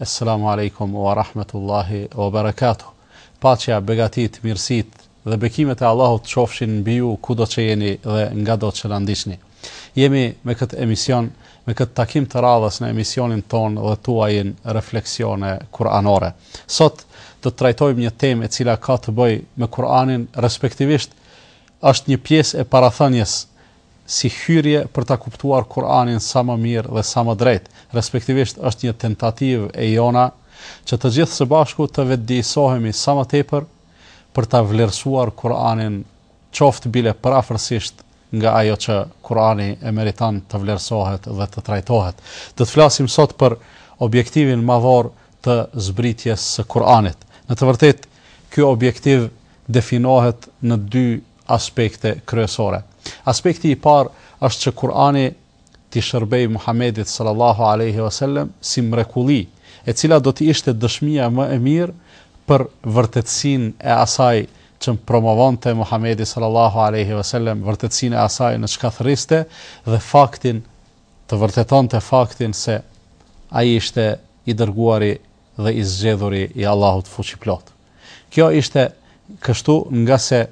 Esselamu Alejkum wa Rahmetullahi wa Berekatuh Paqja, begatitë, mirësitë dhe bekimet e Allahut qofshin mbi ju kudo që jeni dhe ngado që na ndiqni. Jemi me këtë emision, me këtë takim të radhës në emisionin tonë dhe tuajin Refleksione Kur'anore. Sot do të trajtojmë një temë e cila ka të bëjë me Kur'anin, respektivisht është një pjesë e parathënies si hyrje për ta kuptuar Kur'anin sa më mirë dhe sa më drejt, respektivisht është një tentativë e jona që të gjithë së bashku të vetëdijësohemi sa më tepër për ta vlerësuar Kur'anin qoftë bile përafërsisht nga ajo që Kur'ani e meriton të vlerësohet dhe të trajtohet. Do të flasim sot për objektivin madhor të zbritjes së Kur'anit. Në të vërtetë, ky objektiv definohet në dy aspekte kryesore. Aspekti i parë është që Kur'ani t'i shërbejë Muhammedit sallallahu alaihi wasallam si mrekulli, e cila do të ishte dëshmia më e mirë për vërtetësinë e asaj që promovonte Muhammedi sallallahu alaihi wasallam, vërtetësinë e asaj në çka thërriste dhe faktin të vërtetonte faktin se ai ishte i dërguari dhe i zgjedhuri i Allahut fuqiplotë. Kjo ishte kështu ngase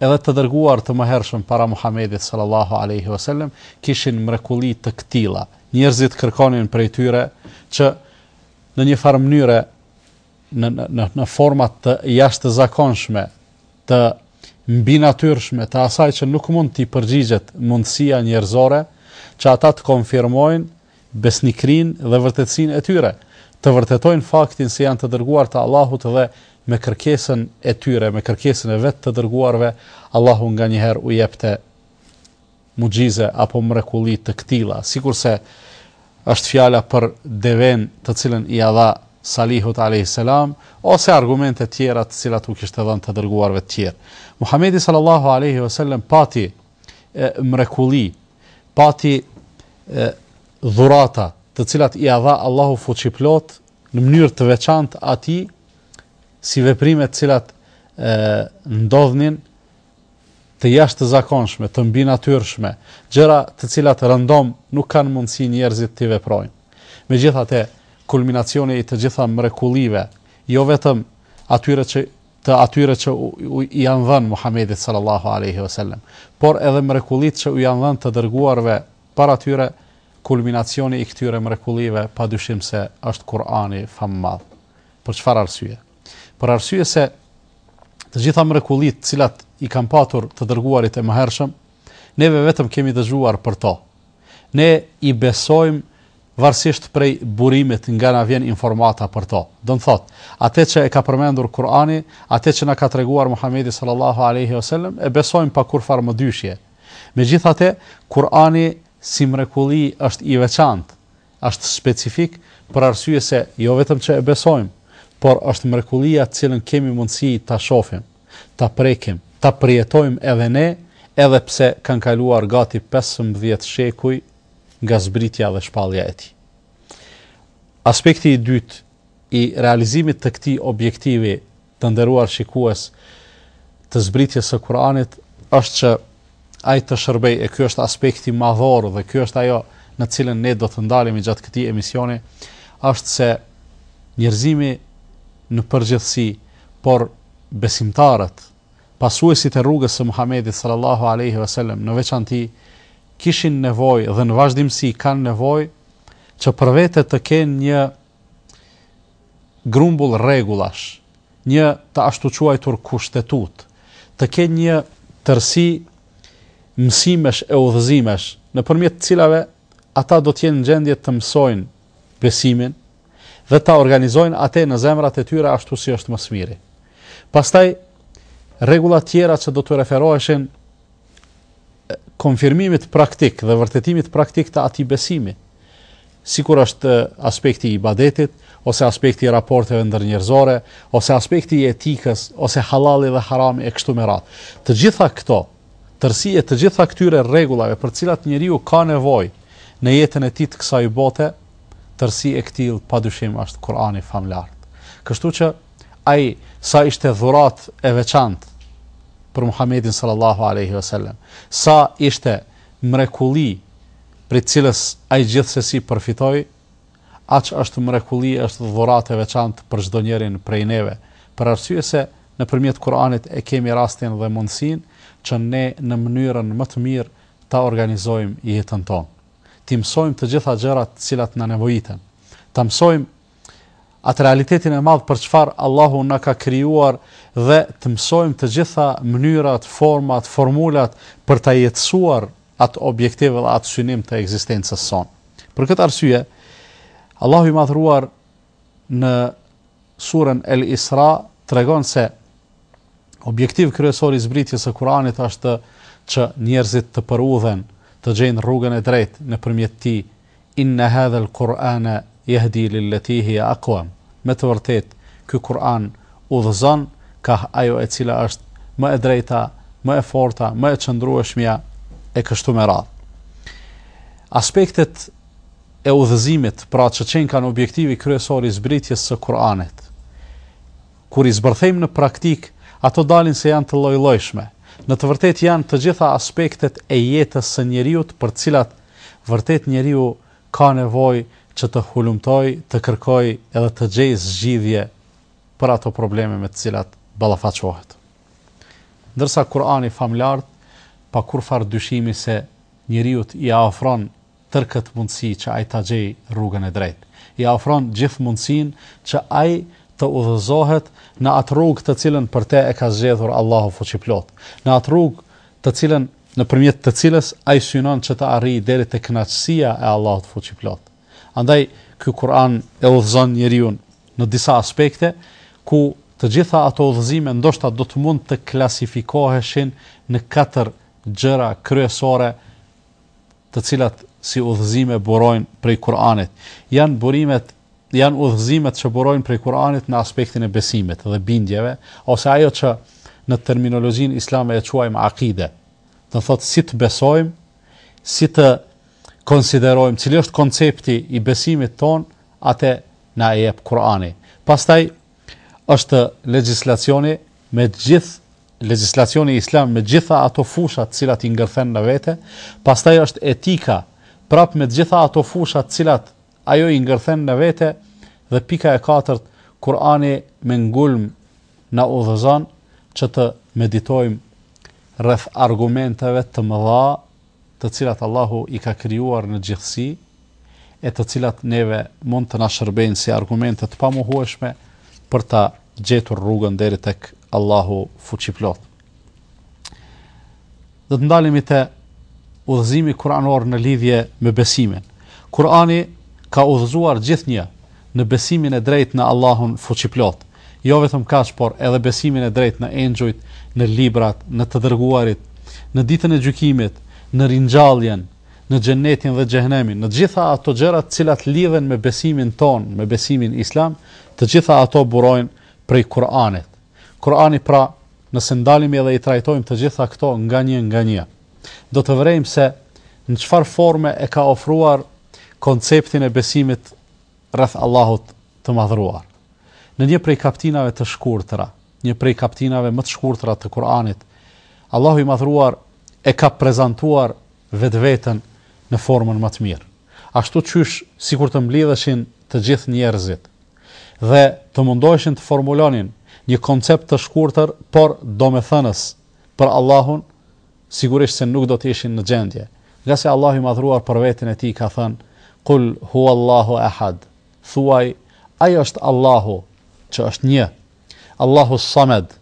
edhe të dërguar të mëhershëm para Muhamedit sallallahu alejhi ve sellem kishin mrekulli të këtilla. Njerëzit kërkonin prej tyre që në një farë mënyre në në në forma të jashtëzakonshme, të mbinatyrshme, të asaj që nuk mund t'i përgjigjet mundësia njerëzore, që ata të konfirmojnë besnikërinë dhe vërtetësinë e tyre, të vërtetojnë faktin se janë të dërguar të Allahut dhe me kërkesën e tyre, me kërkesën e vetë të dërguarve, Allahu nganjëherë u jepte muxhize apo mrekulli të këtilla, sikurse është fjala për devenë të cilën ia dha Salihut alayhis salam ose argumente tjera të cilat u kishte dhënë të dërguarve të tjerë. Muhamedi sallallahu alaihi wasallam pati mrekulli, pati dhurata, të cilat ia dha Allahu fuqiplotë në mënyrë të veçantë atij, si veprime të cilat ndodhnin të jashtëzakonshme, të mbinatyrshme, gjëra të cilat rëndom nuk kanë mundësi njerëzit t'i veprojnë. Megjithatë, kulminacioni i të gjitha mrekullive, jo vetëm atyre që të atyre që u i janë dhënë Muhamedit sallallahu alejhi ve selem, por edhe mrekullitë që u janë dhënë të dërguarve para tyre, kulminacioni i këtyre mrekullive padyshim se është Kur'ani famëmadh. Për çfarë arsye? Për arsye se të gjitha mrekullitë të cilat i kanë patur të dërguarit e mëhershëm, Neve vetëm kemi dëgjuar për to. Ne i besojmë varësisht prej burimit nga na vjen informata për to. Do të thotë, atë që e ka përmendur Kur'ani, atë që na ka treguar Muhamedi sallallahu alaihi wasallam, e besojmë pa kurrfarë mëdyshje. Megjithatë, Kur'ani si mrekulli është i veçantë, është specifik për arsye se jo vetëm që e besojmë, por është mrekullia të cilën kemi mundësi ta shohim. ta prekim, ta përjetojmë edhe ne, edhe pse kanë kaluar gati pesëmbëdhjetë shekuj nga zbritja dhe shpallja e tij. Aspekti i dytë i realizimit të këtij objektivi të nderuar shikues të zbritjes së Kuranit është që ai të shërbejë e ky është aspekti madhor dhe ky është ajo në të cilën ne do të ndalemi gjatë këtij emisioni është se njerëzimi në përgjithësi, por besimtarët, pasuesit e rrugës së Muhamedit sallallahu alejhi ve selem në veçanti kishin nevojë dhe në vazhdimësi kanë nevojë që për vete të kenë një grumbull rregullash, një të ashtuquajtur kushtetutë, të kenë një tërësi mësimesh e udhëzimesh, nëpërmjet të cilave ata do të jenë në gjendje të mësojnë besimin dhe ta organizojnë atë në zemrat e tyre ashtu si është më së miri. Pastaj rregulla tjera që do t'u referoheshin konfirmimit praktik dhe vërtetimit praktik të atij besimi, sikur është aspekti i ibadetit, ose aspekti i raporteve ndërnjerëzore, ose aspekti i etikës, ose halali dhe harami e kështu me radhë. Të gjitha këto tërësi e të gjitha këtyre rregullave për të cilat njeriu ka nevojë në jetën e tij të kësaj bote, tërësi e këtillë pa dyshim është Kur'ani famëlartë. Kështu që ai sa ishte dhuratë e veçantë për Muhamedin sallallahu alaihi wasallam, sa ishte mrekulli prej të cilës ai gjithsesi përfitoi, Aq është mrekulli është dhuratë e veçantë për çdo njërin prej neve, për arsye se nëpërmjet Kur'anit e kemi rastin dhe mundësinë që ne në mënyrën më të mirë ta organizojmë jetën tonë. T'i mësojmë të gjitha gjërat të cilat na nevojiten. Ta mësojmë atë realitetin e madh për çfarë Allahu na ka krijuar dhe të mësojmë të gjitha mënyrat, format, formulat për ta jetësuar atë objektiv dhe atë synim të ekzistencës sonë. Për këtë arsye, Allahu i Madhëruar në surën El Isra tregon se objektiv kryesor i zbritjes së Kuranit është që njerëzit të përudhen, të gjejnë rrugën e drejtë nëpërmjet tij, Inna hadha al-Kur'ana yahdi lillati hiya aqwam, Me të vërtetë, ky Kur'an udhëzon kah ajo e cila është më e drejta, më e forta, më e qëndrueshmja e kështu me radhë. Aspektet e udhëzimit, pra që qenkan objektivi kryesor i zbritjes së Kur'anit, kur i zbërthejmë në praktikë, ato dalin se janë të llojllojshme. Në të vërtetë janë të gjitha aspektet e jetës së njeriut për të cilat Vërtet njeriu ka nevojë që të hulumtojë, të kërkojë edhe të gjejë zgjidhje për ato probleme me të cilat ballafaqohet. Ndërsa Kur'ani i famëlartë pa kurrfarë dyshimi se njeriut ia ofron tërë këtë mundësi që ai ta gjejë rrugën e drejtë. Ia ofron gjithë mundësinë që ai të udhëzohet në atë rrugë të cilën për te e ka zgjedhur Allahu Fuqiplotë, në atë rrugë të cilën nëpërmjet të cilës ai synon që të arrijë deri te kënaqësia e Allahut Fuqiplot. Andaj, ky Kur'an e udhëzon njeriun në disa aspekte, ku të gjitha ato udhëzime ndoshta do të mund të klasifikoheshin në katër gjëra kryesore, të cilat si udhëzime burojnë prej Kur'anit. Janë burimet janë udhëzimet që burojnë prej Kur'anit në aspektin e besimit dhe bindjeve, ose ajo që në terminologjinë islame e quajmë akide. Do të thotë si të besojmë, si të konsiderojmë, cili është koncepti i besimit tonë, atë na e jep Kur'ani. Pastaj është legjislacioni me të gjithë legjislacioni islam me të gjitha ato fusha të cilat i ngërthen në vete, pastaj është etika prapë me të gjitha ato fusha të cilat Ajo i ngërthen në vete dhe pika e katërt Kur'ani me ngulm na udhëzon që të meditojmë rreth argumenteve të mëdha të cilat Allahu i ka krijuar në gjithësi e të cilat neve mund të na shërbejnë si argumente të pamohueshme për ta gjetur rrugën deri tek Allahu fuqiplot. Do të ndalemi te udhëzimi kuranor në lidhje me besimin. Kurani ka udhëzuar gjithnjë në besimin e drejtë në Allahun fuqiplot. Jo vetëm kaq, por edhe besimin e drejtë në engjujt, në librat, në të dërguarit, në ditën e gjykimit, në ringjalljen, në xhenetin dhe xhehenemin, në të gjitha ato gjëra të cilat lidhen me besimin tonë, me besimin islam, të gjitha ato burojnë prej Kur'anit. Kur'ani pra Nëse ndalemi dhe i trajtojmë të gjitha këto nga një nga një, do të vërejmë se në çfarë forme e ka ofruar konceptin e besimit rreth Allahut të madhruar. Në një prej kaptinave të shkurtra, një prej kaptinave më të shkurtra të Kur'anit, Allahu i madhruar e ka prezantuar vetëveten në formën më të mirë. Ashtu qysh, sikur të mblidhëshin të gjithë njerëzit, dhe të mundoheshin të formulonin një koncept të shkurtër por domethënës për Allahun, sigurisht se nuk do të ishin në gjendje. Ngase Allahu i Madhruar për veten e tij ka thënë: "Kul huwallahu ahad." Thuaj, ai është Allahu që është një, Allahu Samed,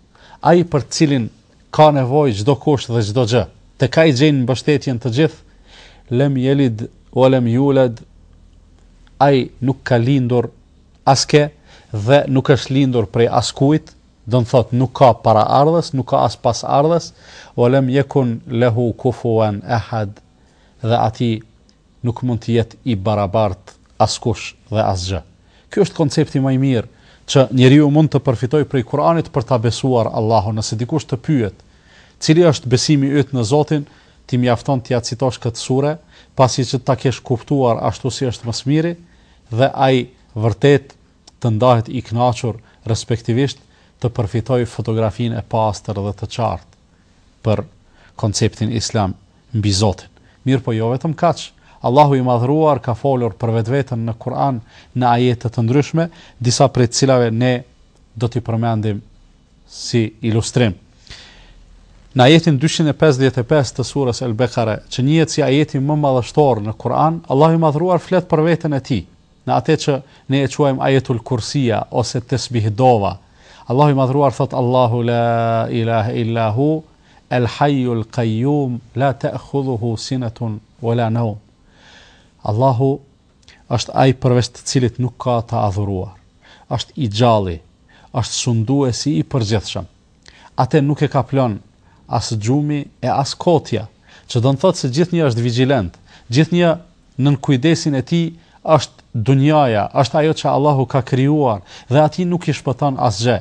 Ai për të Cilin ka nevojë çdokush dhe çdo gjë, tek Ai gjejnë mbështetjen të gjithë, Lem Yelid wa Lem Yulad, Ai nuk ka lindur askë dhe nuk është lindur prej askujt, do të thotë nuk ka paraardhës, nuk ka as pasardhës, Wa Lem Yekun Lehu Kufuwan Ahad, dhe Atij Nuk mund të jetë i barabartë askush dhe asgjë. Ky është koncepti më i mirë që njeriu mund të përfitojë prej Kur'anit për ta besuar Allahun. Nëse dikush të pyet, Cili është besimi yt në Zotin? ti mjafton t'ia citosh këtë sure, pasi që ta kesh kuptuar ashtu si është më së miri, dhe ai vërtet të ndahet i kënaqur, respektivisht të përfitojë fotografinë e pastër dhe të qartë për konceptin islam. mbi Zotin. Mirëpo jo vetëm kaq, Allahu i Madhëruar ka folur për vetveten në Kur'an në ajete të ndryshme, disa prej të cilave ne do t'i përmendim si ilustrim. Në ajetin dyqind e pesëdhjetë e pesë të surës El-Bekare, që njihet si ajeti më madhështor në Kur'an, Allahu i Madhëruar flet për veten e tij, në atë që ne e quajmë ajetul kursia ose tesbih dova. Allahu i Madhëruar thotë Allahu la ilahe illa hu, El Hayyu El Qayyum la ta'khudhuhu sinatun wa la nawm Allahu është Ai përveç të cilit nuk ka të adhuruar, është i gjalli, është sunduesi i përgjithshëm. Atë nuk e kaplon as gjumi e as kotja, që do të thotë se gjithnjë është vigjilent, gjithnjë nën kujdesin e tij është dunjaja, është ajo që Allahu ka krijuar dhe atij nuk i shpëton asgjë.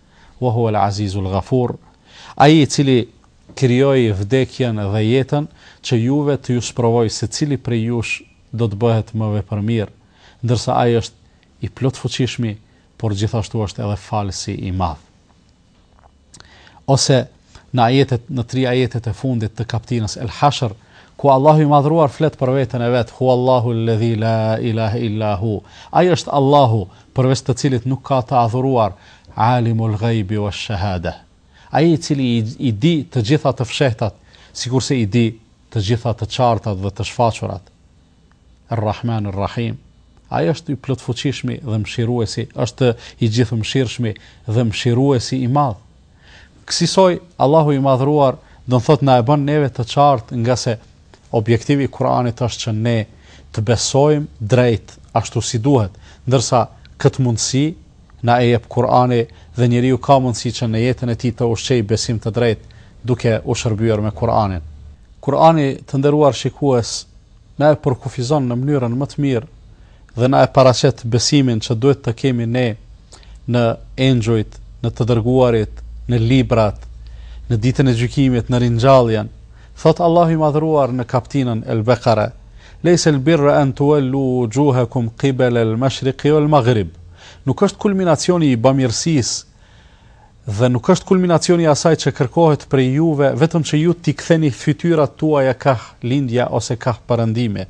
Wa huwa al-'Azizul Ghafur, Ai i cili krijoi vdekjen dhe jetën, që juve të ju sprovojë se cili prej jush do të bëhet më vepërmirë, ndërsa Ai është i Plotfuqishmi, por gjithashtu është edhe Falësi i Madh. Ose, në ajetet në tri ajetet e fundit të kaptinës El Hashr, ku Allahu i Madhëruar flet për veten e vet, Huwallahu alladhi la ilaha illa hu. Ai është Allahu, përveç të cilit nuk ka të adhuruar, Alimul ghaibi wash shahada. Ai i cili i, i di të gjitha të fshehtat, sikurse i di të gjitha të qartat dhe të shfaqurat. Er Rrahman Rrahim. Ai është i Plotfuqishmi dhe Mëshiruesi, është i Gjithëmëshirshmi dhe Mëshiruesi i Madh. Kësisoj, Allahu i Madhëruar, do të thotë na e bën neve të qartë ngase objektivi i Kur'anit është që ne të besojmë drejt ashtu si duhet, ndërsa këtë mundësi na e jep Kur'ani dhe njeriu ka mundësi që në jetën e tij të ushqejë besim të drejtë duke u shërbyer me Kur'anin. Kur'ani, të nderuar shikues, na e përkufizon në mënyrën më të mirë dhe na e paraqet besimin që duhet të kemi ne në engjujt, në të dërguarit, në librat, në ditën e gjykimit, në ringjalljen. Thotë Allahu i Madhëruar në kaptinën El Bekare, Lejse el birra en tuvel-lu vuxhuhekum kibelel meshriki vel magrib. Nuk është kulminacioni i bamirësisë Dhe nuk është kulminacioni i asaj që kërkohet prej juve vetëm që ju t'i ktheni fytyrat tuaja kah lindja ose kah perëndimi.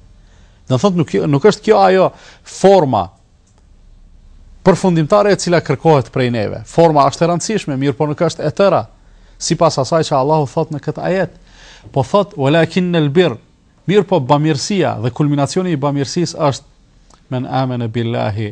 Do të thotë nuk nuk është kjo ajo forma përfundimtare e cila kërkohet prej neve. Forma është e rëndësishme, mirëpo nuk është e tëra, sipas asaj që Allahu thot në këtë ajet. Po thot, ue lakinnel birr, mirëpo bamirësia dhe kulminacioni i bamirësisë është men amene billahi,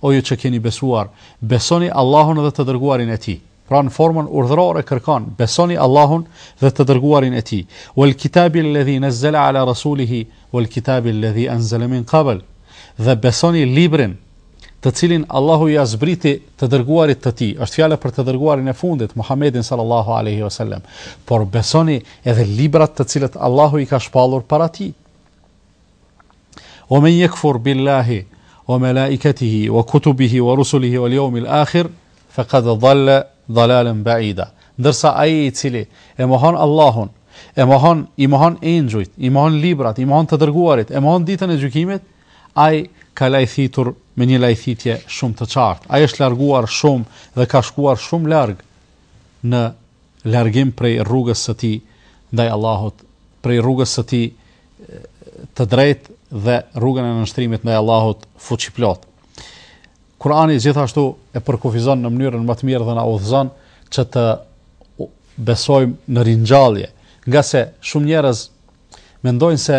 O ju që keni besuar, besoni Allahun dhe të dërguarin e Tij. Pra në formën urdhërore kërkon, besoni Allahun dhe të dërguarin e Tij. Wal kitabi alladhi nazzala ala rasulihi wal kitabi alladhi anzala min qabl. Dhe besoni librin të cilin Allahu ia zbriti të dërguarit të tij. Është fjala për të dërguarin e fundit, Muhammedin sallallahu alaihi wasallam. Por besoni edhe librat të cilët Allahu i ka shpallur para tij. Wa man jekfur billahi wa malaikatihi wa kutubihi wa rusulihi wal jaumil akhir, fekad dhalle dhalalen ba'ida. Ndërsa ai i cili e mohon Allahun, e mohon, i mohon engjujt, i mohon librat, i mohon të dërguarit, e mohon ditën e gjykimit, ai ka lajthitur me një lajthitje shumë të qartë. Ai është larguar shumë dhe ka shkuar shumë larg në largim prej rrugës së tij ndaj Allahut, prej rrugës së tij të drejtë dhe rrugën e nënshtrimit ndaj Allahut fuqiplot. Kurani gjithashtu e përkufizon në mënyrën më të mirë dhe na udhëzon që të besojmë në ringjallje, ngase shumë njerëz mendojnë se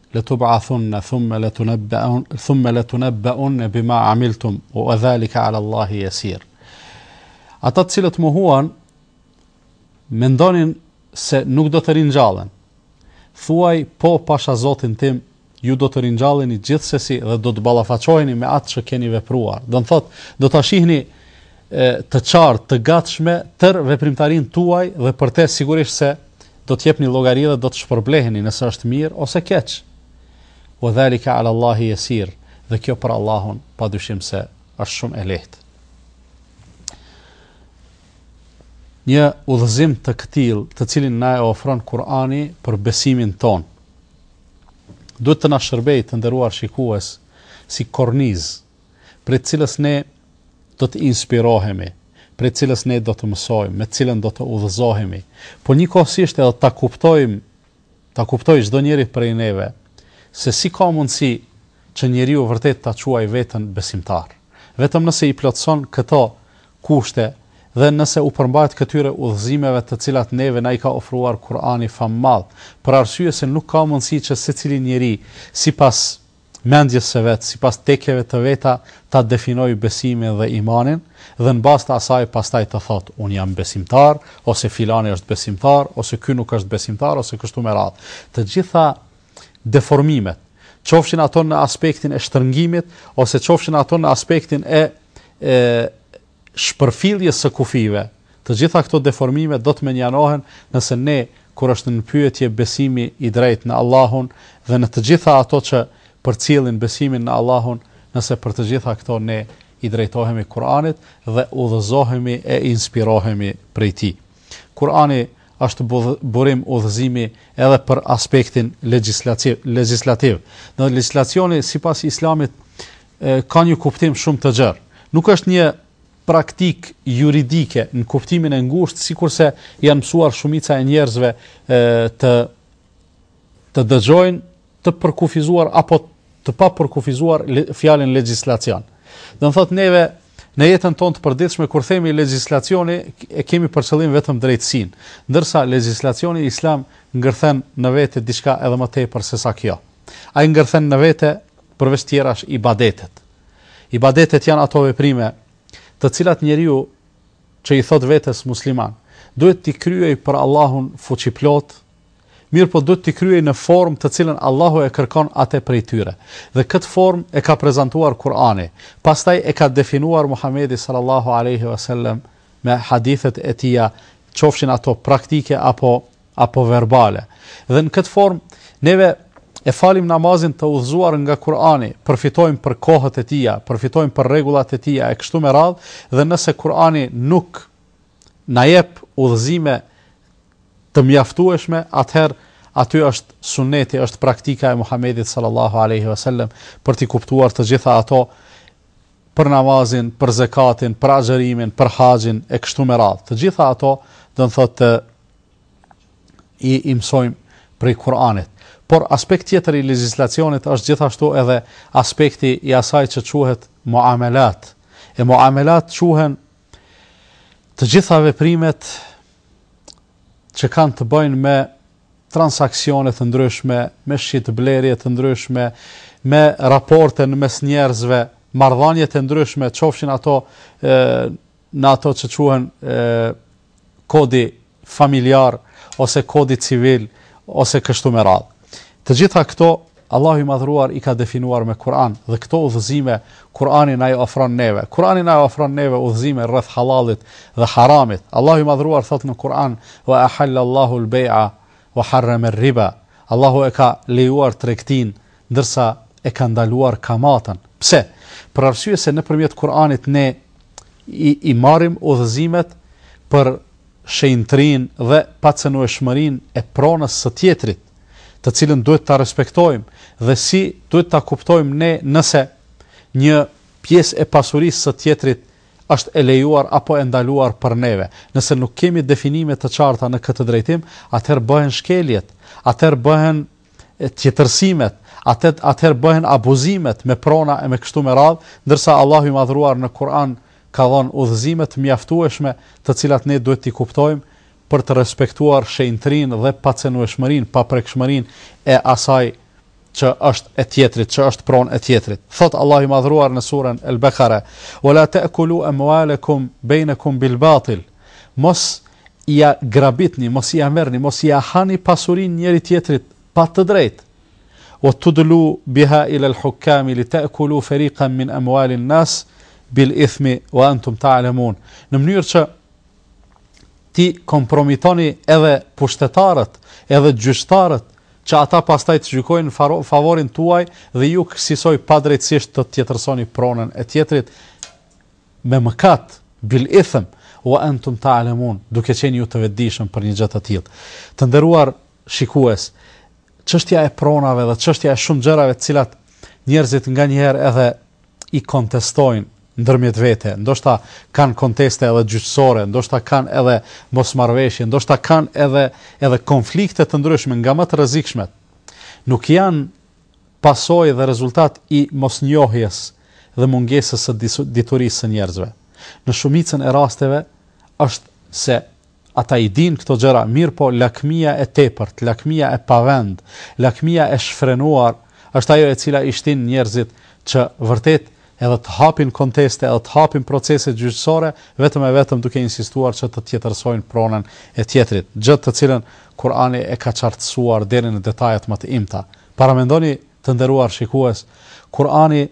Letub'athunne thumme letunebbe'un, thumme letunebbe'unne bima amiltum ue dhalike ala Allahi jesir. Ata të cilët mohuan, mendonin se nuk do të ringjallen. Thuaj, po pasha Zotin tim, ju do të ringjalleni gjithsesi dhe do të ballafaqoheni me atë që keni vepruar. Domethënë, do ta shihni e, të qartë, të gatshme, tërë veprimtarinë tuaj dhe për te sigurisht se do të jepni llogari dhe do të shpërbleheni nëse është mirë ose keq. Wa dhalika ala Allahi yasir, dhe kjo për Allahun padyshim se është shumë e lehtë. Një udhëzim të këtillë, të cilin na e ofron Kur'ani për besimin tonë, duhet të na shërbejë të nderuar shikues si kornizë prej të cilës ne do të inspirohemi, prej të cilës ne do të mësojmë, me të cilën do të udhëzohemi, por njëkohësisht edhe ta kuptojmë, ta kuptojë çdo njeri prej neve se si ka mundësi që njeriu vërtet ta quajë veten besimtar. Vetëm nëse i plotëson këto kushte dhe nëse u përmbahet këtyre udhëzimeve të cilat neve na i ka ofruar Kur'ani famëmadh, për arsye se nuk ka mundësi që secili njeri sipas mendjes së vet, sipas tekeve të veta, ta definojë besimin dhe imanin, dhe në bazë të asaj pastaj të thotë, unë jam besimtar, ose filani është besimtar, ose ky nuk është besimtar, ose kështu me radhë. Të gjitha deformimet, qofshin ato në aspektin e shtrëngimit, ose qofshin ato në aspektin e, e shpërfilljes së kufijve, të gjitha këto deformime do të mënjanohen nëse ne kur është në pyetje besimi i drejtë në Allahun dhe në të gjitha ato që përcjellin besimin në Allahun, nëse për të gjitha këto ne i drejtohemi Kur'anit dhe udhëzohemi e inspirohemi prej tij. Kur'ani është burim udhëzimi edhe për aspektin legjislativ. Në legjislacioni sipas Islamit ka një kuptim shumë të gjerë. Nuk është një praktikë juridike në kuptimin e ngushtë, sikurse janë mësuar shumica e njerëzve ta, ta dëgjojnë të përkufizuar apo të papërkufizuar fjalën legjislacion. Domethënë neve në jetën tonë të përditshme kur themi legjislacioni e kemi për qëllim vetëm drejtësinë, ndërsa legjislacioni islam ngërthen në vete diçka edhe më tepër sesa kjo. Ai ngërthen në vete përveç tjerash ibadetet. Ibadetet janë ato veprime, të cilat njeriu që i thotë vetes musliman, duhet t'i kryej për Allahun fuqiplotë, mirëpo duhet t'i kryej në formë të cilën Allahu e kërkon atë prej tyre. Dhe këtë formë e ka prezantuar Kur'ani, pastaj e ka definuar Muhamedi sallallahu alaihi wasallam me hadithet e tija, qofshin ato praktike apo apo verbale. Dhe në këtë formë neve e falim namazin të udhëzuar nga Kur'ani, përfitojmë për kohët e tija, përfitojmë për rregullat e tija e kështu me radhë, dhe nëse Kur'ani nuk na jep udhëzime të mjaftueshme, atëherë aty është sunneti, është praktika e Muhamedit sallallahu alaihi ve sellem për të kuptuar të gjitha ato për namazin, për zakatin, për agjërimin, për haxhin e kështu me radhë. Të gjitha ato do të thotë i i mësojmë prej Kur'anit. Por aspekt tjetër i legjislacionit është gjithashtu edhe aspekti i asaj që quhet muamelat. E muamelat quhen të gjitha veprimet që kanë të bëjnë me transaksione të ndryshme, me shitblerje të ndryshme, me raporte në mes njerëzve, marrëdhënie të ndryshme, qofshin ato ë në ato që quhen e, kodi familjar, ose kodi civil, ose kështu me radhë. Të gjitha këto, Allahu i madhëruar i ka definuar me Kur'an, dhe këto udhëzime, Kur'ani na i ofron neve. Kur'ani na i ofron neve udhëzime rreth halalit dhe haramit. Allahu i madhëruar thotë në Kur'an, wa ahalla Allahu al-bej'a, wa harreme er-riba. Allahu e ka lejuar tregtinë ndërsa e ka ndaluar kamatën. Pse? Për arsye se nëpërmjet Kur'anit ne i, i marrim udhëzimet për shenjtërinë dhe pacenueshmërinë e pronës së tjetrit, të cilën duhet ta respektojmë dhe si duhet ta kuptojmë ne nëse një pjesë e pasurisë së tjetrit është e lejuar apo e ndaluar për neve. Nëse nuk kemi definime të qarta në këtë drejtim, atëherë bëhen shkeljet, atëherë bëhen tjetërsimet, atëherë bëhen abuzimet me prona e me kështu me radhë, ndërsa Allahu i Madhëruar në Kur'an ka dhënë udhëzime të mjaftueshme, të cilat ne duhet t'i kuptojmë për të respektuar shenjtërinë dhe pacenueshmërinë, paprekshmërinë e asaj që është e tjetrit, që është pronë e tjetrit. Thotë Allahu i Madhëruar në surën El-Bekare: "Wa la ta'kulu amwalakum bainakum bil-batil." Mos ia grabitni, mos ia merrni, mos ia hani pasurinë njëri-tjetrit pa të drejtë. Wa tudlu biha ila al-hukkami li ta'kulu fariqan min amwali an-nas bil ithmi wa antum ta'lamun. Në mënyrë që t'i kompromitoni edhe pushtetarët, edhe gjyqtarët, që ata pastaj të gjykojnë favorin tuaj dhe ju kësisoj padrejtësisht të tjetërsoni pronën e tjetrit. me mëkat, bil ithm, wa entum ta'lemun, duke qenë ju të vetëdijshëm për një gjë të tillë. Të nderuar shikues, çështja e pronave dhe çështja e shumë gjërave të cilat njerëzit nganjëherë edhe i kontestojnë ndërmjet vete, ndoshta kanë konteste edhe gjyqësore, ndoshta kanë edhe mosmarrëveshje, ndoshta kanë edhe edhe konflikte të ndryshme nga më të rrezikshmet. Nuk janë pasojë dhe rezultat i mosnjohjes dhe mungesës së diturisë së njerëzve. Në shumicën e rasteve është se ata i dinë këto gjëra, mirëpo lakmia e tepërt, lakmia e pavend, lakmia e shfrenuar është ajo e cila i shtin njerëzit që vërtet edhe të hapin konteste edhe të hapin procese gjyqësore vetëm e vetëm duke insistuar që të tjetërsojnë pronën e tjetrit, gjë të cilën Kur'ani e ka qartësuar deri në detajet më të imta. Paramendoni, të nderuar shikues, Kur'ani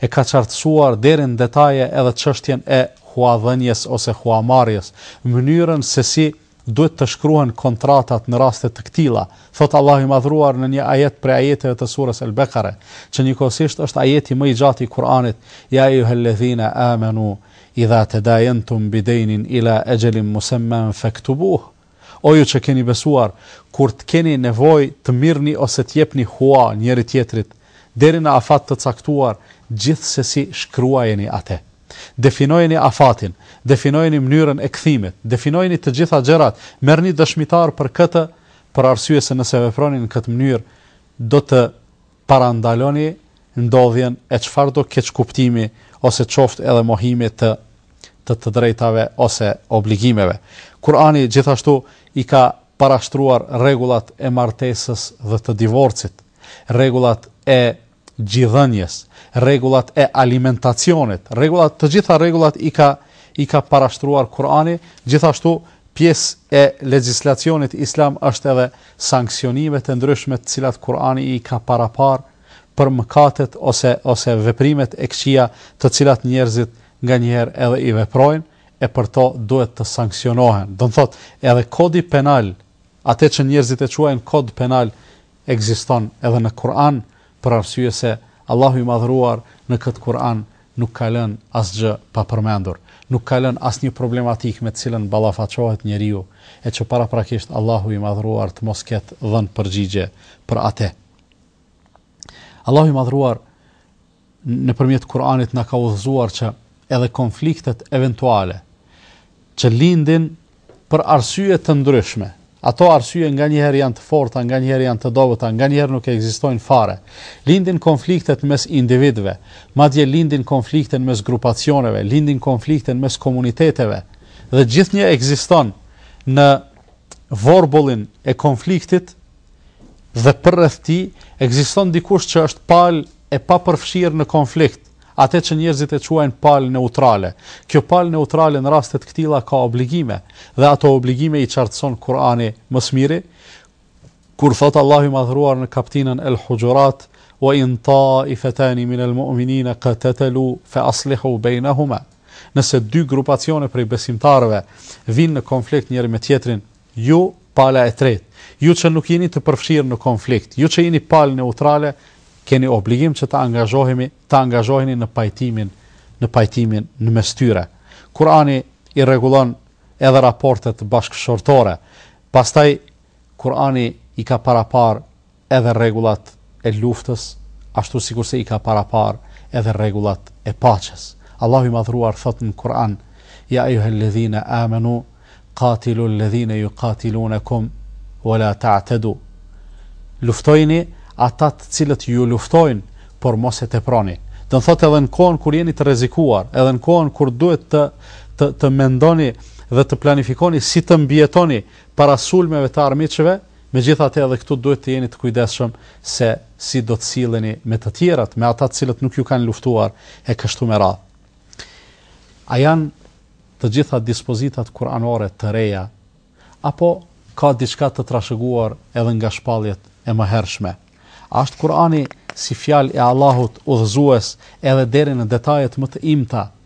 e ka qartësuar deri në detaje edhe çështjen e huadhënies ose huamarrjes, mënyrën se si duhet të shkruhen kontratat në raste të këtilla. Thotë Allahu i Madhëruar në një ajet prej ajeteve të surës El-Bekare, që njëkohësisht është ajeti më i gjatë i Kur'anit, Ja ejuhellezina amenu, idha tedajentum bideinin ila exhelin musemmen fektubuh. O ju që keni besuar, kur të keni nevojë të merrni ose të jepni hua njëri-tjetrit, Deri në afat të caktuar, gjithsesi shkruajeni atë. Definojeni afatin, definojeni mënyrën e kthimit, definojeni të gjitha gjërat, merrni dëshmitarë për këtë, për arsye se nëse veproni në këtë mënyrë, do të parandaloni ndodhjen e çfarëdo keqkuptimi ose qoftë edhe mohimi të të të drejtave ose obligimeve. Kur'ani gjithashtu i ka parashtruar rregullat e martesës dhe të divorcit, rregullat e gjidhënies, rregullat e alimentacionit, rregullat, të gjitha rregullat i ka i ka parashtruar Kur'ani, gjithashtu pjesë e legjislacionit islam është edhe sanksionimet e ndryshme të cilat Kur'ani i ka paraparë për mëkatet ose ose veprimet e këqija të cilat njerëzit nganjëherë edhe i veprojnë, e për to duhet të sanksionohen. Domethënë, edhe kodi penal, atë që njerëzit e quajnë kod penal, ekziston edhe në Kur'an, për arsye se Allahu i Madhëruar në këtë Kur'an nuk ka lënë asgjë pa përmendur. Nuk ka lënë asnjë problematikë me të cilën ballafaqohet njeriu, e që paraprakisht Allahu i Madhëruar të mos ketë dhënë përgjigje për atë. Allahu i Madhëruar nëpërmjet Kur'anit na ka udhëzuar që edhe konfliktet eventuale që lindin për arsye të ndryshme, ato arsye nganjëherë janë të forta, nganjëherë janë të dobëta, nganjëherë nuk ekzistojnë fare. Lindin konfliktet mes individëve, madje lindin konfliktet mes grupacioneve, lindin konfliktet mes komuniteteve dhe gjithnjë ekziston në vorbullën e konfliktit dhe përreth tij, ekziston dikush që është palë e papërfshirë në konflikt, atë që njerëzit e quajnë palë neutrale. Kjo palë neutrale në raste të këtilla ka obligime, dhe ato obligime i qartëson Kur'ani më së miri, kur thotë Allahu i Madhëruar në kaptinën El-Huxhurat, Wa in ta'ifatani min al-mu'minina iqtatalu fa aslihu bainahuma. Nëse dy grupacione prej besimtarëve vijnë në konflikt njëri me tjetrin, Ju, pala e tretë, ju që nuk jeni të përfshirë në konflikt, ju që jeni palë neutrale, keni obligim që të angazhohemi, të angazhoheni në pajtimin, në pajtimin në mes tyre. Kurani i rregullon edhe raportet bashkëshortore. Pastaj Kurani i ka paraparë edhe rregullat e luftës, ashtu sikurse i ka paraparë edhe rregullat e paqes. Allahu i Madhëruar thotë në Kur'an, Ja ejuhellezine amenu, qatilul-lezine yuqatilunekum, wala ta'tedu. Luftojini ata të cilët ju luftojnë, por mos e teproni. Do të thotë edhe në kohën kur jeni të rrezikuar, edhe në kohën kur duhet të të, të mendoni dhe të planifikoni si të mbijetoni para sulmeve të armiqve, Megjithatë edhe këtu duhet të jeni të kujdesshëm se si do të silleni me të tjerët, me ata të cilët nuk ju kanë luftuar e kështu me radhë. A janë të gjitha dispozitat kuranore të reja apo ka diçka të trashëguar edhe nga shpalljet e mëhershme? A është Kurani si fjalë e Allahut udhëzues edhe deri në detajet më të imta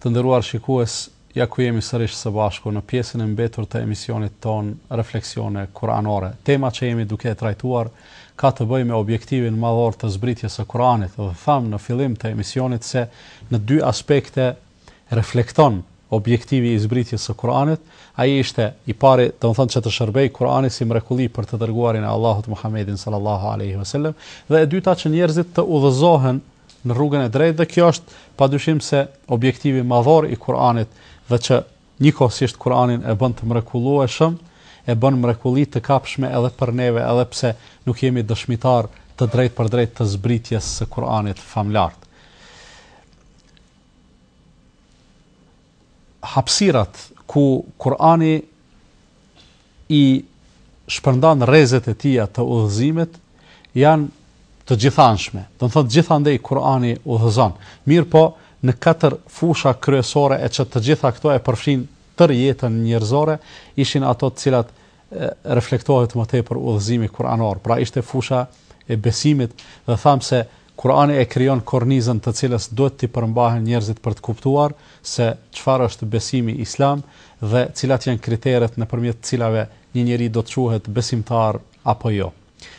Të nderuar shikues, ja ku jemi sërish së bashku në pjesën e mbetur të emisionit tonë Refleksione Kuranore. Tema që jemi duke e trajtuar ka të bëjë me objektivin madhor të zbritjes së Kuranit dhe thamë në fillim të emisionit se në dy aspekte reflekton objektivi i zbritjes së Kuranit, ai ishte i pari, domethënë që të shërbejë Kurani si mrekulli për të dërguarin e Allahut Muhammedin sallallahu alaihi wasallam dhe e dyta që njerëzit të udhëzohen në rrugën e drejtë dhe kjo është padyshim se objektivi madhor i Kur'anit dhe që njëkohësisht Kur'anin e bën të mrekullueshëm, e bën mrekulli të kapshme edhe për neve, edhe pse nuk jemi dëshmitarë të drejtpërdrejtë të zbritjes së Kur'anit famëlartë. hapësirat ku Kur'ani i shpërndan rrezet e tija të udhëzimit janë të gjithanshme. Do të thotë gjithandej Kur'ani udhëzon. Mirëpo në katër fusha kryesore e që të gjitha këto e përfshijnë tërë jetën njerëzore, ishin ato të cilat reflektohet më tepër udhëzimi kuranor. Pra ishte fusha e besimit dhe thamë se Kurani e krijon kornizën të cilës duhet t'i përmbahen njerëzit për të kuptuar se çfarë është besimi islam dhe cilat janë kriteret nëpërmjet të cilave një njeri do të quhet besimtar apo jo.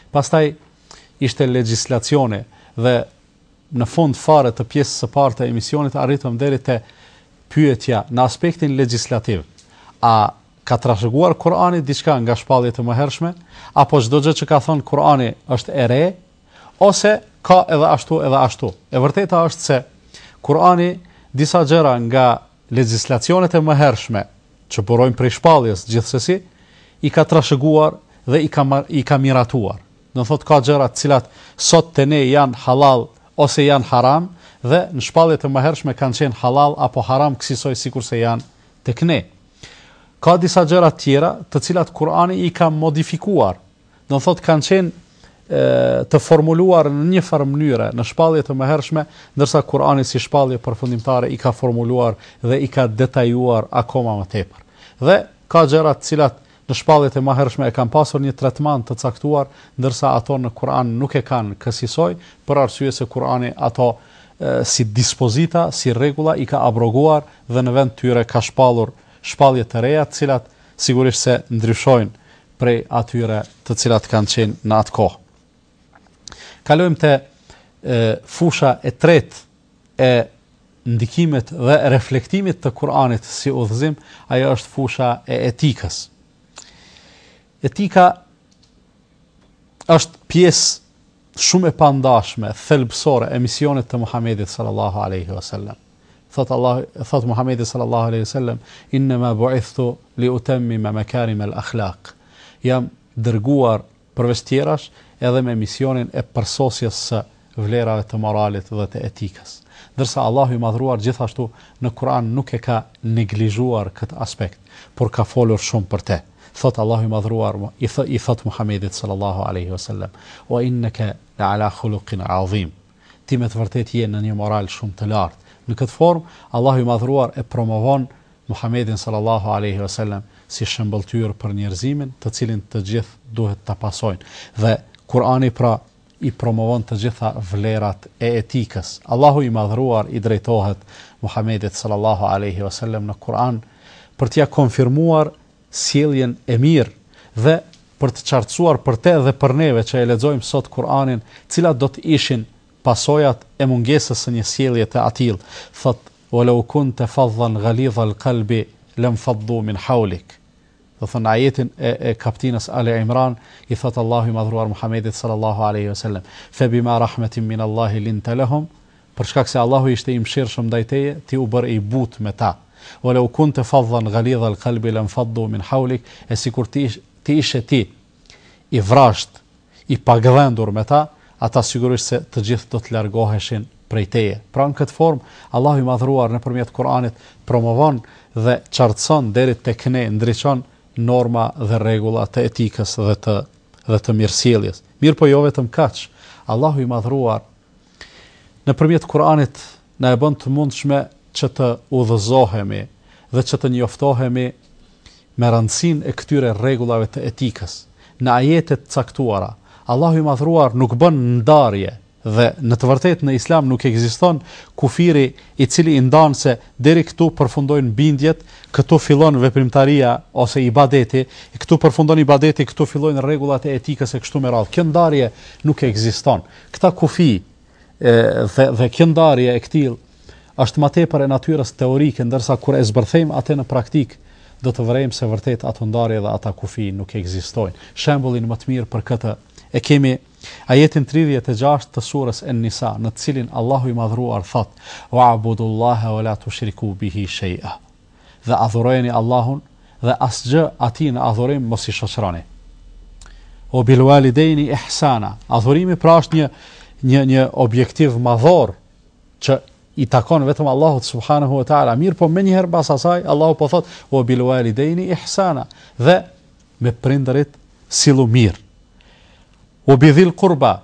Pastaj ishte legjislacioni dhe Në fund fare të pjesës së parë të emisionit arritëm deri te pyetja në aspektin legjislativ, a ka trashëguar Kur'ani diçka nga shpalljet e mëhershme, apo çdo gjë që ka thënë Kur'ani është e re, ose ka edhe ashtu edhe ashtu. E vërteta është se Kur'ani disa gjëra nga legjislacionet e mëhershme që burojnë prej shpalljes gjithsesi i ka trashëguar dhe i ka i ka miratuar. Do thotë ka gjëra të cilat sot te ne janë hallall ose janë haram dhe në shpallje të mëhershme kanë qenë hallall apo haram kësisoj sikurse janë tek ne. Ka disa gjëra të tjera të cilat Kur'ani i ka modifikuar. Do thotë kanë qenë të formuluar në një farë mënyre, në shpallje të mëhershme, ndërsa Kur'ani si shpallje përfundimtare i ka formuluar dhe i ka detajuar akoma më tepër. Dhe ka gjëra të cilat Në shpalljet e mëhershme e kanë pasur një tretman të caktuar, ndërsa ato në Kur'an nuk e kanë kësisoj, për arsye se Kur'ani ato si dispozita, si rregulla i ka abroguar dhe në vend të tyre ka shpallur shpallje të reja të cilat sigurisht se ndryshojnë prej atyre të cilat kanë qenë në atë kohë. Kalojmë te fusha e tretë e ndikimit dhe reflektimit të Kur'anit si udhëzim, ajo është fusha e etikës. Etika është pjesë shumë e pandashme, thelbësore e misionit të Muhamedit sallallahu alaihi wasallam. Thot Allah, thot Muhamedi sallallahu alaihi wasallam, "Inna ma bu'ithtu li utammima makarim al-akhlaq." Jam dërguar përveç tjerash edhe me misionin e përsosjes së vlerave të moralit dhe të etikës. Ndërsa Allahu i Madhëruar gjithashtu në Kur'an nuk e ka neglizhuar këtë aspekt, por ka folur shumë për te. Thotë Allahu i Madhëruar, i thotë Muhamedit, sallallahu alejhi ve sellem, Wa inneke le'ala khuluqin 'azim. Ti me të vërtetë je në një moral shumë të lartë. Në këtë formë, Allahu i Madhëruar e promovon Muhamedin sallallahu alejhi ve selem si shembëlltyrë për njerëzimin, të cilin të gjithë duhet ta pasojnë. Dhe Kur'ani pra i promovon të gjitha vlerat e etikës. Allahu i Madhëruar i drejtohet Muhamedit sallallahu alejhi ve selem në Kur'an për t'ia konfirmuar sjelljen e mirë dhe për të qartësuar për te dhe për neve që e lexojmë sot Kur'anin, cilat do të ishin pasojat e mungesës së një sjellje të atillë. Thotë, "Walau kunte faddan ghalidhal qalbi lanfaddu min hawlik." Do të thotë në ajetin e, e kaptinës Ali Imran, i thotë Allahu i Madhëruar Muhamedit sallallahu alaihi wasallam, "Fa bima rahmatin min Allahi linta lahum Për shkak se Allahu ishte i mëshirshëm ndaj teje, ti u bëre i butë me ta. Walau kunte faddan ghalidha al-qalbi lanfaddu min hawlik, e sikur ti ish, ti ishe ti i vrashtë, i pagdhendur me ta, ata sigurisht se të gjithë do të largoheshin prej teje. Pra në këtë formë, Allahu i madhruar nëpërmjet Kur'anit promovon dhe qartëson deri tek ne ndriçon norma dhe rregulla të etikës dhe të, dhe të mirësjelljes. Mirëpo jo vetëm kaq, Allahu i madhruar Nëpërmjet Kur'anit na e bën të mundshme që të udhëzohemi dhe që të njoftohemi me rëndësinë e këtyre rregullave të etikës. Në ajete të caktuara, Allahu i Madhëruar nuk bën ndarje dhe në të vërtetë në Islam nuk ekziston kufiri i cili i ndan se deri këtu përfundojnë bindjet, këtu fillon veprimtaria ose ibadeti, këtu përfundon ibadeti, këtu fillojnë rregullat e etikës e kështu me radhë. Kjo ndarje nuk ekziston. Këta kufij e dhe dhe kjo ndarje e këtillë është më tepër e natyrës teorike, ndërsa kur e zbërthejmë atë në praktikë, do të vërejmë se vërtet ato ndarje dhe ata kufij nuk ekzistojnë. Shembullin më të mirë për këtë e kemi ajetin 36 të surës En-Nisa, në të cilin Allahu i Madhëruar thotë: "Wa'budullaha wa la tushriku bihi shay'a." dhe adhurojeni Allahun dhe asgjë atij në adhurim mos i shoqëroni. Wa bil walidaini ihsana, adhurimi pra është një një një objektiv madhor që i takon vetëm Allahut subhanahu wa taala. Mirëpo menjëherë pas asaj Allahu po thotë wa bil walidaini ihsana dhe me prindërit sillu mirë. Wa bidhil qurba,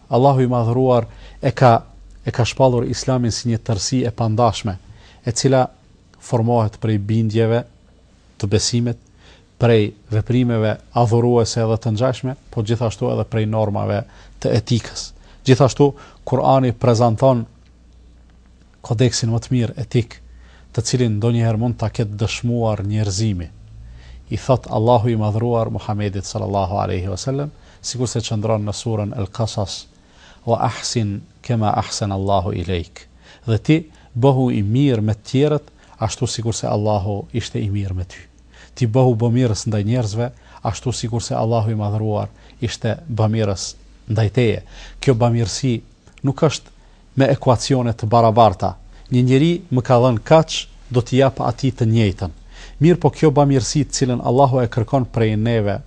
Allahu i Madhëruar e ka e ka shpallur Islamin si një tërësi e pandashme, e cila formohet prej bindjeve të besimit, prej veprimeve adhuruese dhe të ngjashme, po gjithashtu edhe prej normave të etikës. Gjithashtu, Kur'ani prezanton Kodeksin më të mirë etik, të cilin ndonjëherë mund ta ketë dëshmuar njerëzimi, i thotë Allahu i Madhëruar Muhamedit sallallahu alejhi ve selem, sikurse qëndron në surën El-Kasas, Wa ahsin kema ahsana Allahu ilejk, Dhe ti, bëhu i mirë me të tjerët, ashtu sikurse Allahu ishte i mirë me ty. Ti bëhu bamirës ndaj njerëzve, ashtu sikurse Allahu i Madhëruar ishte bamirës ndaj teje. Kjo bamirësi nuk është me ekuacione të barabarta, një njeri më ka dhënë kaq, do t'i jap atij të njëjtën. Mirëpo kjo bamirësi të cilën Allahu e kërkon prej neve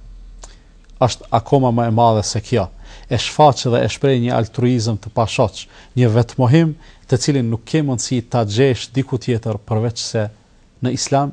është akoma më e madhe se kjo. E shfaq dhe e shpreh një altruizëm të pashoq, një vetëmohim të cilin nuk ke mundësi ta gjesh diku tjetër përveçse në Islam.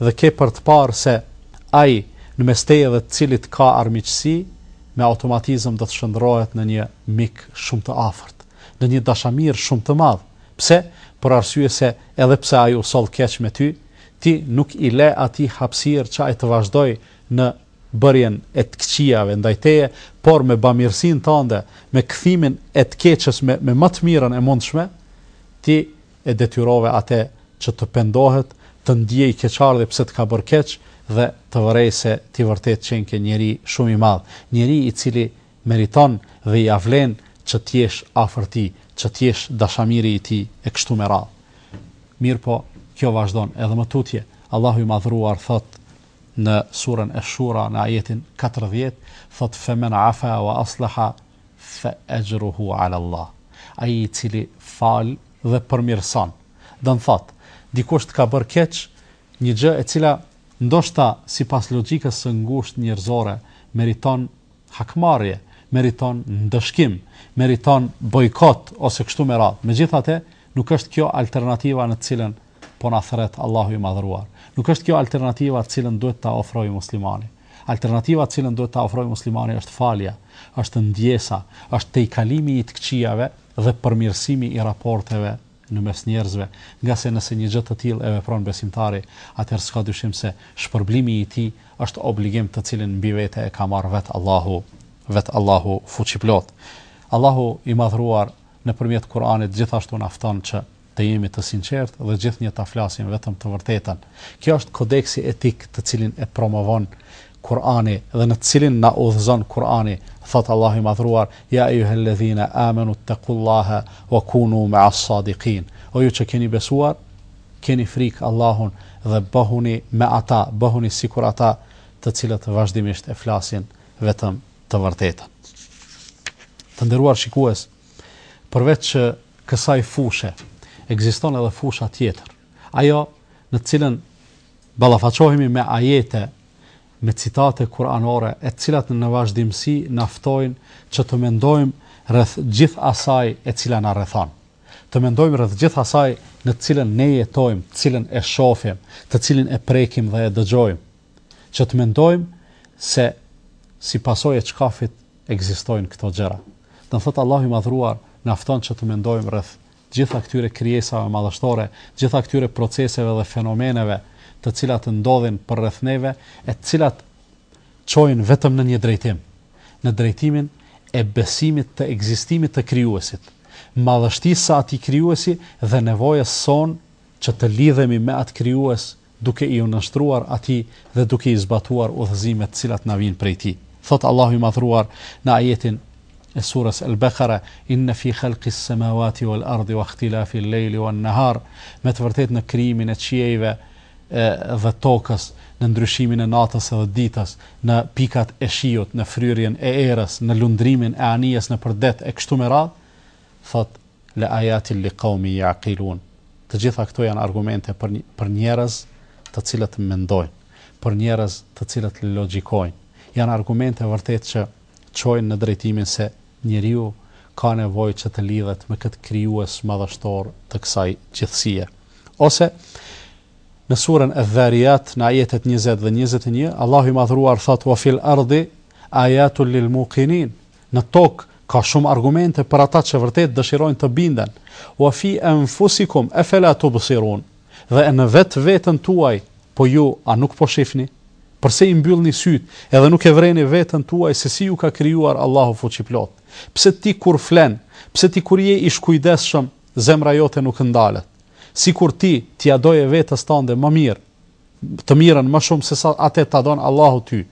Dhe ke për të parë se ai në mes teje dhe të cilit ka armiqësi, me automatizëm do të shëndrrohet në një mik shumë të afërt, në një dashamir shumë të madh. Pse? Për arsye se edhe pse ai u soll keq me ty, ti nuk i le atij hapësirë që ai të vazhdojë në bërjen e të këqijave ndaj teje, por me bamirësinë tënde, me kthimin e të keqes me më të mirën e mundshme, ti e detyrove atë që të pendohet, të ndiejë keqardhje pse të ka bërë keq dhe të vërejë se ti vërtet qenke njeri shumë i madh, njeri i cili meriton dhe ia vlen që të jesh afër tij, që të jesh dashamiri i tij e kështu me radhë. Mirëpo, kjo vazhdon edhe më tutje. Allahu i Madhëruar thotë në surën Ash-Shura në ajetin katërdhjetë, thotë femen afa wa aslaha fe ejruhu ala Allah, Ai i cili fal dhe përmirëson. Do të thotë, dikush të ka bërë keq, një gjë e cila ndoshta sipas logjikës së ngushtë njerëzore meriton hakmarrje, meriton ndëshkim, meriton bojkot ose kështu me radhë. Megjithatë, nuk është kjo alternativa në të cilën po na thërret Allahu i Madhëruar. Nuk është kjo alternativa të cilën duhet ta ofrojë muslimani. Alternativa të cilën duhet ta ofrojë muslimani është falja, është ndjesa, është tejkalimi i të këqijave dhe përmirësimi i raporteve në mes njerëzve, ngase nëse një gjë të tillë e vepron besimtari, atëherë s'ka dyshim se shpërblimi i tij është obligim të cilin mbi vete e ka marrë vetë Allahu, vetë Allahu fuqiplot. Allahu i Madhëruar nëpërmjet Kur'anit gjithashtu na fton që të jemi të sinqertë dhe gjithnjë ta flasim vetëm të vërtetën. Kjo është kodeksi etik të cilin e promovon Kur'ani dhe në të cilin na udhëzon Kur'ani, thotë Allahu i Madhëruar: "Ya ayyuhalladhina amanu ittaqullaha wa kunu ma'as-sadiqin." O ju që keni besuar, keni frikë Allahun dhe bëhuni me ata, bëhuni sikur ata, të cilët vazhdimisht e flasin vetëm të vërtetën. Të nderuar shikues, Përveç kësaj fushe, ekziston edhe fusha tjetër, ajo në të cilën ballafaqohemi me ajete, me citate kuranore, e të cilat në vazhdimësi na ftojnë që të mendojmë rreth gjithë asaj e cila na rrethon. Të mendojmë rreth gjithë asaj në të cilën ne jetojmë, të cilën e shofim, të cilin e prekim dhe e dëgjojmë. Që të mendojmë se si pasojë e çkafit ekzistojnë këto gjëra. Domethënë Allahu i Madhëruar na fton që të mendojmë rreth gjitha këtyre krijesave madhështore, gjitha këtyre proceseve dhe fenomeneve të cilat ndodhin përreth neve e cilat çojnë vetëm në një drejtim, në drejtimin e besimit të ekzistimit të Krijuesit, madhështisë së atij Krijuesi dhe nevojës sonë që të lidhemi me atë Krijues duke iu nënshtruar Atij dhe duke i zbatuar udhëzimet të cilat na vijnë prej Tij. Thotë Allahu i Madhëruar në ajetin e Surës El-Bekare, Inne fi khalqis semawati wal ardi wahtilafil lejli wan nahar, Me të vërtetë në krijimin e qiejve dhe tokës, në ndryshimin e natës dhe ditës, në pikat e shiut, në fryrjen e erës, në lundrimin e anijes nëpër det e kështu me radhë, thotë, La ayatin li qawmin ya'qilun Të gjitha këto janë argumente për për njerëz të cilët mendojnë, për njerëz të cilët logjikojnë. Janë argumente vërtet që çojnë në drejtimin se njeriu ka nevojë që të lidhet me këtë krijues madhështor të kësaj gjithësie. Ose në surën Adh-Dhariyat në ajetet 20 dhe 21, Allahu i Madhëruar thotë: "Wa fil ardi ayatul lil muqinin" Në tokë ka shumë argumente për ata që vërtet dëshirojnë të binden, Wa fi anfusikum afala tubsirun, Dhe e në vetë veten tuaj, po ju a nuk po shifni? Përse i mbyllni sytë, edhe nuk e vreni veten tuaj se si ju ka krijuar Allahu Fuqiplotë? Pse ti kur flen, pse ti kur je i shkujdesshëm, zemra jote nuk ndalet? Sikur ti t'ia doje vetes tande më mirë, të mirën më shumë se sa atë ta don Allahu ty.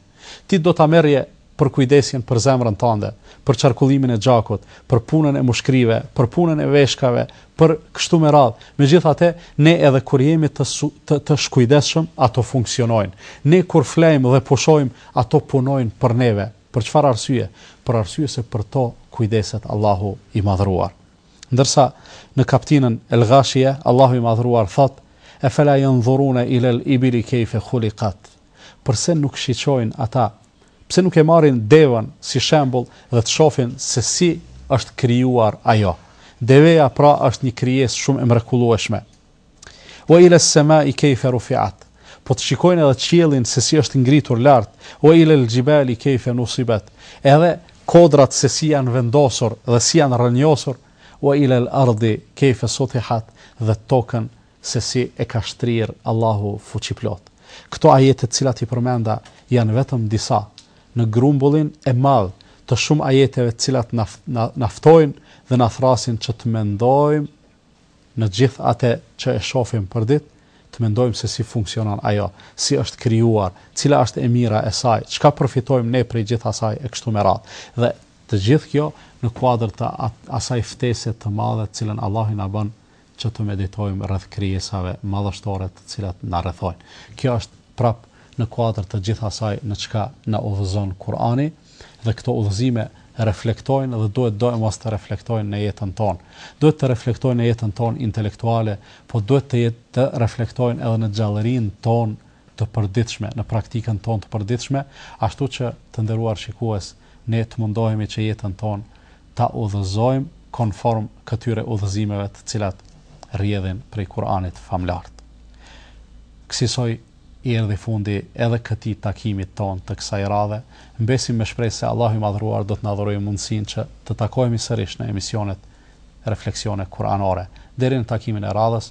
Ti do ta merrje përkujdesjen për zemrën tande, për qarkullimin e gjakut, për punën e mushkërive, për punën e veshkave, për kështu me radhë. Megjithatë, ne edhe kur jemi të të, të shkujdesshëm, ato funksionojnë. Ne kur flejmë dhe pushojmë, ato punojnë për neve. Për çfarë arsye? Për arsye se për to kujdeset Allahu i madhëruar. Ndërsa, në kaptinën, El Ghashije, Allahu i Madhëruar thotë, E fela jandhurune ilel ibili kejfe khulikat, Përse nuk shiqojnë ata, pse nuk e marrin devën si shembull dhe të shofin se si është krijuar ajo? Deveja, pra, është një krijesë shumë e mrekullueshme. Wa ila as-sama'i kayfa rufi'at. Po të shikojnë edhe qiellin se si është ngritur lart, wa ila al-jibali kayfa nusibat. Edhe kodrat se si janë vendosur dhe si janë rrënjosur, wa ila al-ardi kayfa sutihat dhe tokën se si e ka shtrirë Allahu Fuqiplot. Këto ajete të cilat i përmenda janë vetëm disa në grumbullin e madh të shumë ajeteve të cilat na ftojnë dhe na thrasin që të mendojmë Në gjithë ate që e shohim përditë, të mendojmë se si funksionon ajo, si është krijuar, cila është e mira e saj, çka përfitojmë ne prej gjithë asaj e kështu me radhë. Dhe të gjithë kjo në kuadër të asaj ftese të madhe të cilën Allahu na bën që të meditojmë rreth krijesave madhështore të cilat na rrethojnë. Kjo është prapë në kuadër të gjithë asaj në çka na udhëzon Kur'ani dhe këto udhëzime reflektojnë dhe duhet do e mos të reflektojnë në jetën tonë. Duhet të reflektojnë në jetën tonë intelektuale, po duhet të reflektojnë edhe në gjallërinë tonë të përditshme, në praktikën tonë të përditshme, ashtu që të nderuar shikues, ne të mundohemi që jetën tonë ta udhëzojmë konform këtyre udhëzimeve të cilat rrjedhin prej Kur'anit famëlartë. Kësisoj i erdhi fundi edhe këtij takimit tonë të kësaj radhe, mbesim me shpresë se Allahu i Madhëruar do të na dhurojë mundësinë që të takohemi sërish në emisionet Refleksione Kur'anore. Deri në takimin e radhës,